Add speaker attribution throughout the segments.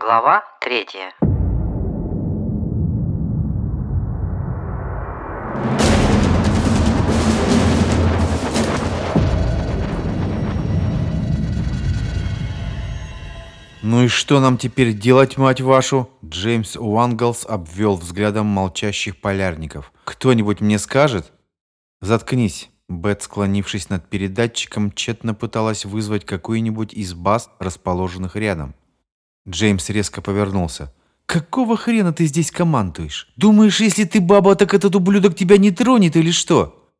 Speaker 1: Глава третья.
Speaker 2: «Ну и что нам теперь делать, мать вашу?» Джеймс Уанглс обвел взглядом молчащих полярников. «Кто-нибудь мне скажет?» «Заткнись!» Бет, склонившись над передатчиком, тщетно пыталась вызвать какую-нибудь из баз, расположенных рядом. Джеймс резко повернулся. «Какого хрена ты здесь командуешь? Думаешь, если ты баба, так этот ублюдок тебя не тронет или что?»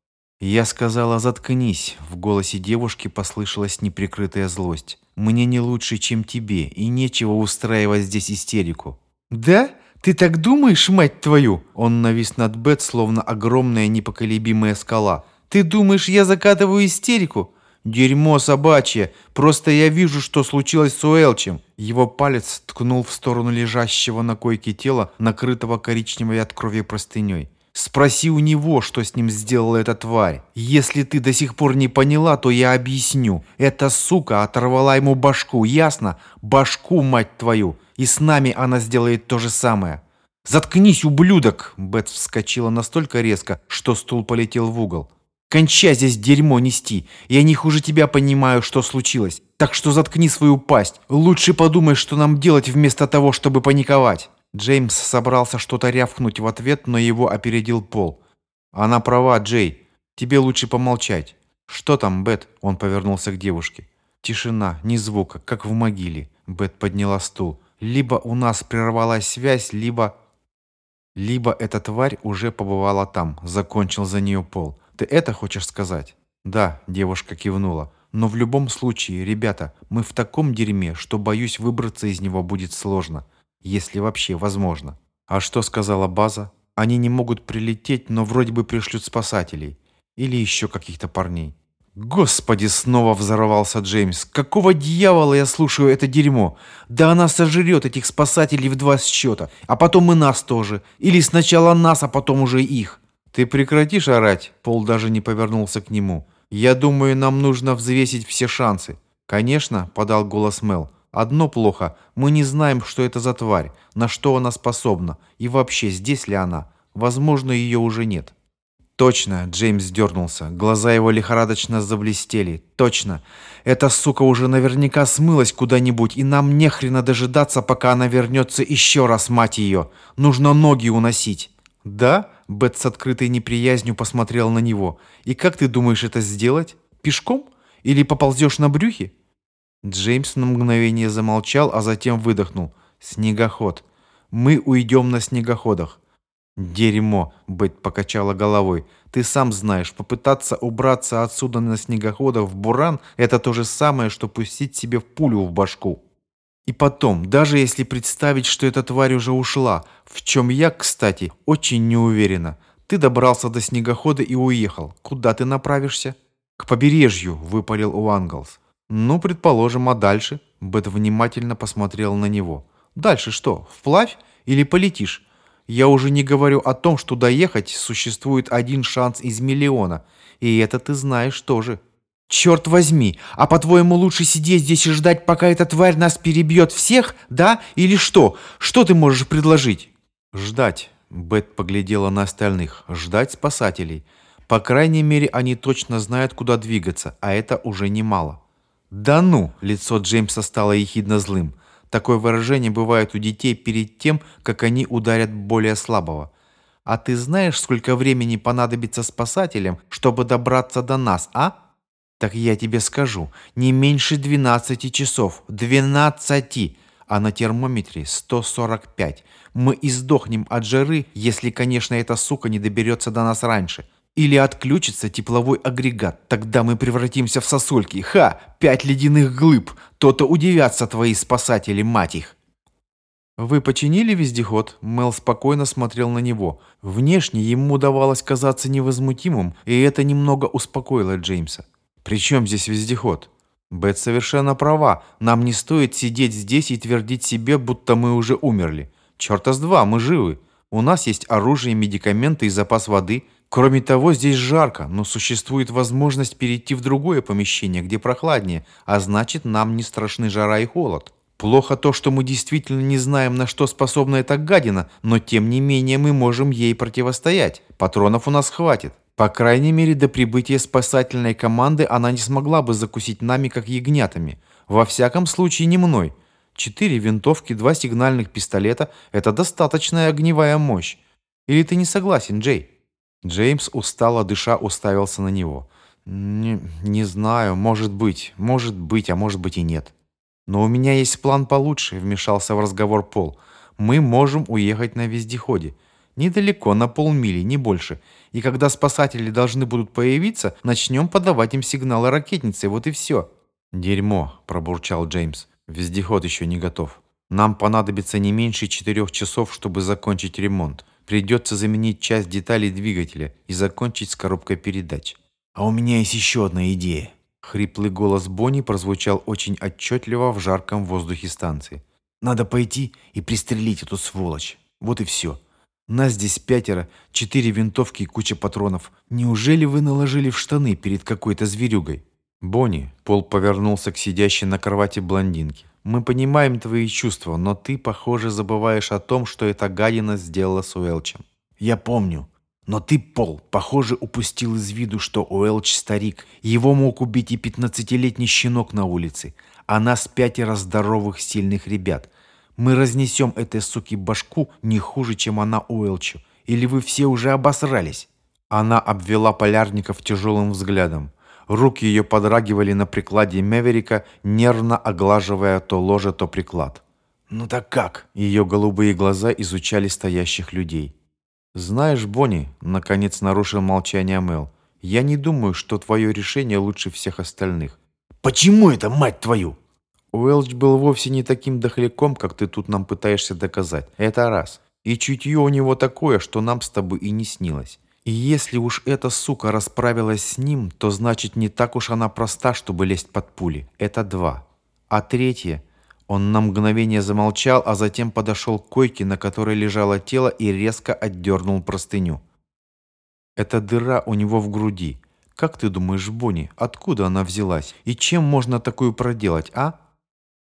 Speaker 2: Я сказала «заткнись». В голосе девушки послышалась неприкрытая злость. «Мне не лучше, чем тебе, и нечего устраивать здесь истерику». «Да? Ты так думаешь, мать твою?» Он навис над Бет, словно огромная непоколебимая скала. «Ты думаешь, я закатываю истерику?» «Дерьмо собачье! Просто я вижу, что случилось с Уэлчем!» Его палец ткнул в сторону лежащего на койке тела, накрытого коричневой от крови простыней. «Спроси у него, что с ним сделала эта тварь. Если ты до сих пор не поняла, то я объясню. Эта сука оторвала ему башку, ясно? Башку, мать твою! И с нами она сделает то же самое!» «Заткнись, ублюдок!» Бет вскочила настолько резко, что стул полетел в угол. Кончай здесь дерьмо нести. Я не хуже тебя понимаю, что случилось. Так что заткни свою пасть. Лучше подумай, что нам делать вместо того, чтобы паниковать». Джеймс собрался что-то рявкнуть в ответ, но его опередил Пол. «Она права, Джей. Тебе лучше помолчать». «Что там, Бет?» Он повернулся к девушке. Тишина, ни звука, как в могиле. Бет подняла стул. «Либо у нас прервалась связь, либо...» «Либо эта тварь уже побывала там», — закончил за нее Пол. Ты это хочешь сказать? Да, девушка кивнула. Но в любом случае, ребята, мы в таком дерьме, что, боюсь, выбраться из него будет сложно. Если вообще возможно. А что сказала база? Они не могут прилететь, но вроде бы пришлют спасателей. Или еще каких-то парней. «Господи!» — снова взорвался Джеймс. «Какого дьявола я слушаю это дерьмо? Да она сожрет этих спасателей в два счета, а потом и нас тоже. Или сначала нас, а потом уже их. «Ты прекратишь орать?» Пол даже не повернулся к нему. «Я думаю, нам нужно взвесить все шансы». «Конечно», — подал голос Мел. «Одно плохо. Мы не знаем, что это за тварь, на что она способна, и вообще, здесь ли она. Возможно, ее уже нет». «Точно!» — Джеймс дернулся. Глаза его лихорадочно заблестели. «Точно! Эта сука уже наверняка смылась куда-нибудь, и нам не хрена дожидаться, пока она вернется еще раз, мать ее! Нужно ноги уносить!» «Да?» — Бет с открытой неприязнью посмотрел на него. «И как ты думаешь это сделать? Пешком? Или поползешь на брюхе?» Джеймс на мгновение замолчал, а затем выдохнул. «Снегоход. Мы уйдем на снегоходах». «Дерьмо!» — Бет покачала головой. «Ты сам знаешь, попытаться убраться отсюда на снегоходах в Буран — это то же самое, что пустить себе пулю в башку». И потом, даже если представить, что эта тварь уже ушла, в чем я, кстати, очень не уверена, ты добрался до снегохода и уехал. Куда ты направишься? К побережью, выпалил Уанглс. Ну, предположим, а дальше? Бет внимательно посмотрел на него. Дальше что, вплавь или полетишь? Я уже не говорю о том, что доехать существует один шанс из миллиона. И это ты знаешь тоже. «Черт возьми, а по-твоему лучше сидеть здесь и ждать, пока эта тварь нас перебьет всех, да? Или что? Что ты можешь предложить?» «Ждать», — Бет поглядела на остальных, — «ждать спасателей. По крайней мере, они точно знают, куда двигаться, а это уже немало». «Да ну!» — лицо Джеймса стало ехидно злым. Такое выражение бывает у детей перед тем, как они ударят более слабого. «А ты знаешь, сколько времени понадобится спасателям, чтобы добраться до нас, а?» Так я тебе скажу, не меньше 12 часов. 12! А на термометре 145. Мы издохнем от жары, если, конечно, эта сука не доберется до нас раньше. Или отключится тепловой агрегат. Тогда мы превратимся в сосульки. Ха! Пять ледяных глыб. То-то удивятся твои спасатели, мать их. «Вы починили вездеход?» Мел спокойно смотрел на него. Внешне ему удавалось казаться невозмутимым, и это немного успокоило Джеймса. «При чем здесь вездеход?» Бет совершенно права. Нам не стоит сидеть здесь и твердить себе, будто мы уже умерли. Черта с два, мы живы. У нас есть оружие, медикаменты и запас воды. Кроме того, здесь жарко, но существует возможность перейти в другое помещение, где прохладнее, а значит, нам не страшны жара и холод. Плохо то, что мы действительно не знаем, на что способна эта гадина, но тем не менее мы можем ей противостоять. Патронов у нас хватит. По крайней мере, до прибытия спасательной команды она не смогла бы закусить нами, как ягнятами. Во всяком случае, не мной. Четыре винтовки, два сигнальных пистолета – это достаточная огневая мощь. Или ты не согласен, Джей?» Джеймс устало дыша уставился на него. «Не, не знаю, может быть, может быть, а может быть и нет». «Но у меня есть план получше», — вмешался в разговор Пол. «Мы можем уехать на вездеходе. Недалеко, на полмили, не больше. И когда спасатели должны будут появиться, начнем подавать им сигналы ракетницы, вот и все». «Дерьмо», — пробурчал Джеймс. «Вездеход еще не готов. Нам понадобится не меньше четырех часов, чтобы закончить ремонт. Придется заменить часть деталей двигателя и закончить с коробкой передач». «А у меня есть еще одна идея», Хриплый голос Бонни прозвучал очень отчетливо в жарком воздухе станции. «Надо пойти и пристрелить эту сволочь. Вот и все. Нас здесь пятеро, четыре винтовки и куча патронов. Неужели вы наложили в штаны перед какой-то зверюгой?» «Бонни», — Пол повернулся к сидящей на кровати блондинке. «Мы понимаем твои чувства, но ты, похоже, забываешь о том, что эта гадина сделала с Уэлчем». «Я помню. Но ты, Пол, похоже, упустил из виду, что Уэлч старик. Его мог убить и пятнадцатилетний щенок на улице, а нас пятеро здоровых, сильных ребят. Мы разнесем этой суке башку не хуже, чем она Уэлчу. Или вы все уже обосрались?» Она обвела полярников тяжелым взглядом. Руки ее подрагивали на прикладе Меверика, нервно оглаживая то ложе, то приклад. «Ну так как?» Ее голубые глаза изучали стоящих людей. «Знаешь, Бонни», — наконец нарушил молчание Мэл, «я не думаю, что твое решение лучше всех остальных».
Speaker 1: «Почему это, мать твою?»
Speaker 2: Уэлч был вовсе не таким дохляком, как ты тут нам пытаешься доказать. Это раз. И чутье у него такое, что нам с тобой и не снилось. И если уж эта сука расправилась с ним, то значит не так уж она проста, чтобы лезть под пули. Это два. А третье, он на мгновение замолчал, а затем подошел к койке, на которой лежало тело, и резко отдернул простыню. Это дыра у него в груди. Как ты думаешь, Бонни, откуда она взялась? И чем можно такую проделать, а?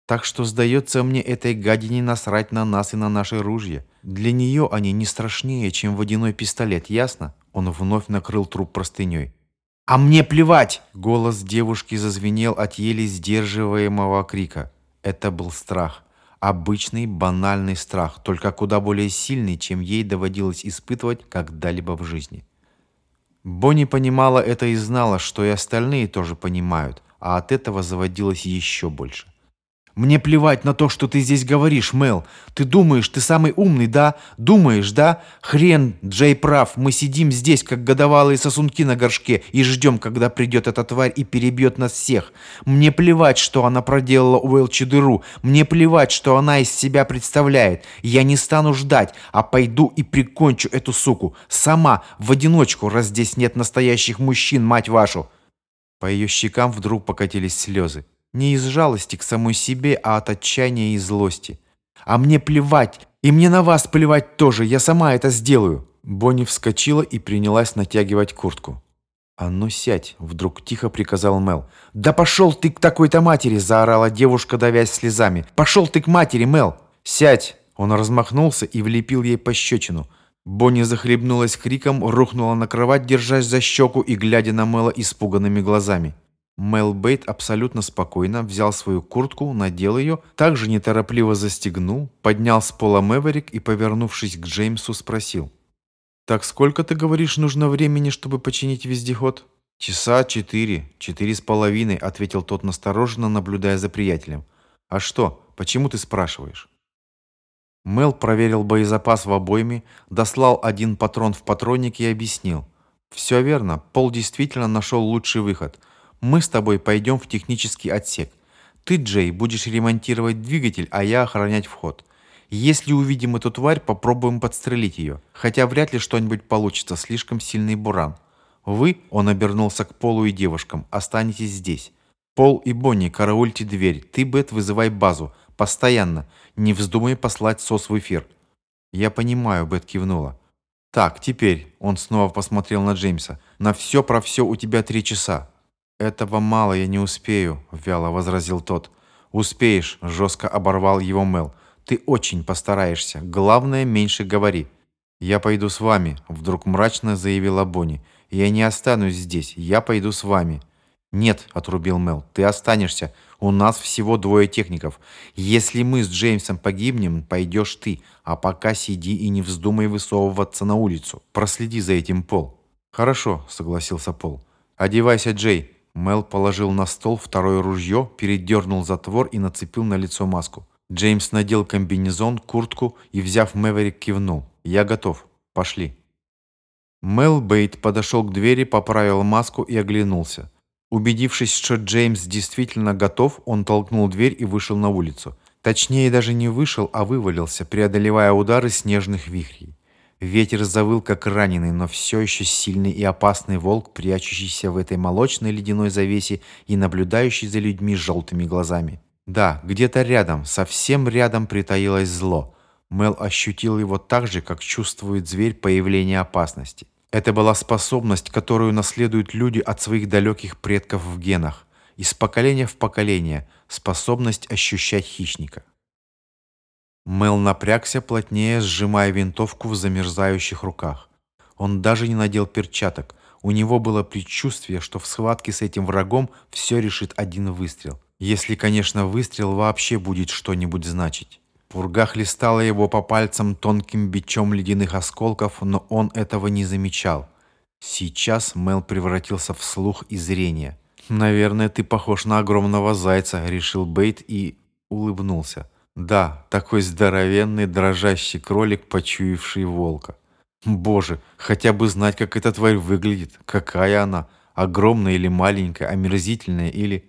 Speaker 2: Так что, сдается мне, этой гадине насрать на нас и на наши ружья. Для нее они не страшнее, чем водяной пистолет, ясно? Он вновь накрыл труп простыней.
Speaker 1: «А мне плевать!»
Speaker 2: Голос девушки зазвенел от еле сдерживаемого крика. Это был страх. Обычный, банальный страх, только куда более сильный, чем ей доводилось испытывать когда-либо в жизни. Бонни понимала это и знала, что и остальные тоже понимают, а от этого заводилось еще больше.
Speaker 1: Мне плевать на то, что ты здесь говоришь, Мел. Ты думаешь, ты самый умный, да? Думаешь, да? Хрен, Джей прав. Мы сидим здесь, как годовалые сосунки на горшке, и ждем, когда придет эта тварь и перебьет нас всех. Мне плевать, что она проделала Уэлчи дыру. Мне плевать, что она из себя представляет. Я не стану ждать, а пойду и прикончу эту суку. Сама, в одиночку, раз здесь нет настоящих мужчин, мать вашу.
Speaker 2: По ее щекам вдруг покатились слезы. Не из жалости к самой себе, а от отчаяния и злости.
Speaker 1: «А мне плевать! И мне на вас плевать тоже! Я сама это сделаю!»
Speaker 2: Бонни вскочила и принялась натягивать куртку. «А ну сядь!» — вдруг тихо приказал Мел.
Speaker 1: «Да пошел ты к такой-то матери!» — заорала девушка, давясь слезами. «Пошел ты к матери, Мел!»
Speaker 2: «Сядь!» Он размахнулся и влепил ей пощечину. Бонни захлебнулась криком, рухнула на кровать, держась за щеку и глядя на Мела испуганными глазами. Мел Бейт абсолютно спокойно взял свою куртку, надел ее, также неторопливо застегнул, поднял с пола Мэверик и, повернувшись к Джеймсу, спросил. «Так сколько, ты говоришь, нужно времени, чтобы починить вездеход?» «Часа четыре, четыре с половиной», — ответил тот настороженно, наблюдая за приятелем. «А что, почему ты спрашиваешь?» Мел проверил боезапас в обойме, дослал один патрон в патронник и объяснил. «Все верно, Пол действительно нашел лучший выход — мы с тобой пойдем в технический отсек. Ты, Джей, будешь ремонтировать двигатель, а я охранять вход. Если увидим эту тварь, попробуем подстрелить ее. Хотя вряд ли что-нибудь получится, слишком сильный буран. Вы, он обернулся к Полу и девушкам, останетесь здесь. Пол и Бонни, караульте дверь. Ты, Бет, вызывай базу. Постоянно. Не вздумай послать СОС в эфир. Я понимаю, Бет кивнула. Так, теперь, он снова посмотрел на Джеймса. На все про все у тебя три часа. «Этого мало, я не успею», — вяло возразил тот. «Успеешь», — жестко оборвал его Мел. «Ты очень постараешься. Главное, меньше говори». «Я пойду с вами», — вдруг мрачно заявила Бонни. «Я не останусь здесь. Я пойду с вами». «Нет», — отрубил Мел, — «ты останешься. У нас всего двое техников. Если мы с Джеймсом погибнем, пойдешь ты. А пока сиди и не вздумай высовываться на улицу. Проследи за этим, Пол». «Хорошо», — согласился Пол. «Одевайся, Джей». Мел положил на стол второе ружье, передернул затвор и нацепил на лицо маску. Джеймс надел комбинезон, куртку и, взяв Мэверик, кивнул. «Я готов. Пошли». Мел Бейт подошел к двери, поправил маску и оглянулся. Убедившись, что Джеймс действительно готов, он толкнул дверь и вышел на улицу. Точнее, даже не вышел, а вывалился, преодолевая удары снежных вихрей. Ветер завыл, как раненый, но все еще сильный и опасный волк, прячущийся в этой молочной ледяной завесе и наблюдающий за людьми желтыми глазами. Да, где-то рядом, совсем рядом притаилось зло. Мел ощутил его так же, как чувствует зверь появление опасности. Это была способность, которую наследуют люди от своих далеких предков в генах. Из поколения в поколение способность ощущать хищника. Мел напрягся плотнее, сжимая винтовку в замерзающих руках. Он даже не надел перчаток. У него было предчувствие, что в схватке с этим врагом все решит один выстрел. Если, конечно, выстрел вообще будет что-нибудь значить. Пурга хлестала его по пальцам тонким бичом ледяных осколков, но он этого не замечал. Сейчас Мел превратился в слух и зрение. «Наверное, ты похож на огромного зайца», — решил Бейт и улыбнулся. «Да, такой здоровенный дрожащий кролик, почуявший волка. Боже, хотя бы знать, как эта тварь выглядит. Какая она? Огромная или маленькая? Омерзительная или...»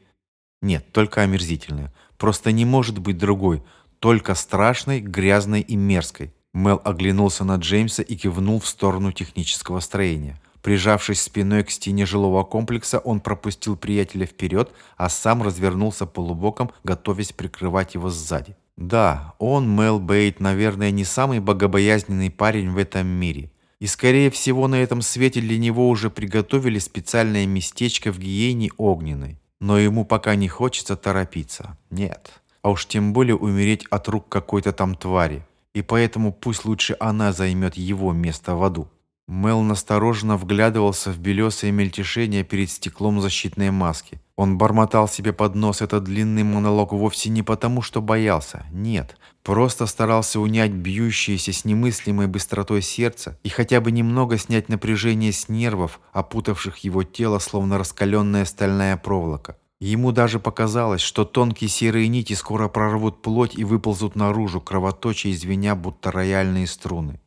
Speaker 2: «Нет, только омерзительная. Просто не может быть другой только страшной, грязной и мерзкой. Мел оглянулся на Джеймса и кивнул в сторону технического строения. Прижавшись спиной к стене жилого комплекса, он пропустил приятеля вперед, а сам развернулся полубоком, готовясь прикрывать его сзади. Да, он, Мел Бейт, наверное, не самый богобоязненный парень в этом мире. И, скорее всего, на этом свете для него уже приготовили специальное местечко в гиене огненной. Но ему пока не хочется торопиться. Нет а уж тем более умереть от рук какой-то там твари. И поэтому пусть лучше она займет его место в аду. Мел настороженно вглядывался в белесое мельтешение перед стеклом защитной маски. Он бормотал себе под нос этот длинный монолог вовсе не потому, что боялся. Нет, просто старался унять бьющееся с немыслимой быстротой сердце и хотя бы немного снять напряжение с нервов, опутавших его тело, словно раскаленная стальная проволока. Ему даже показалось, что тонкие серые нити скоро прорвут плоть и выползут наружу, кровоточа и звеня, будто рояльные струны.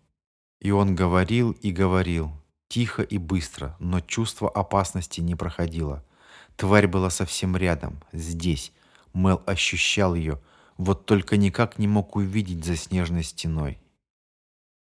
Speaker 2: И он говорил и говорил, тихо и быстро, но чувство опасности не проходило. Тварь была совсем рядом, здесь. Мел ощущал ее, вот только никак не мог увидеть за снежной стеной.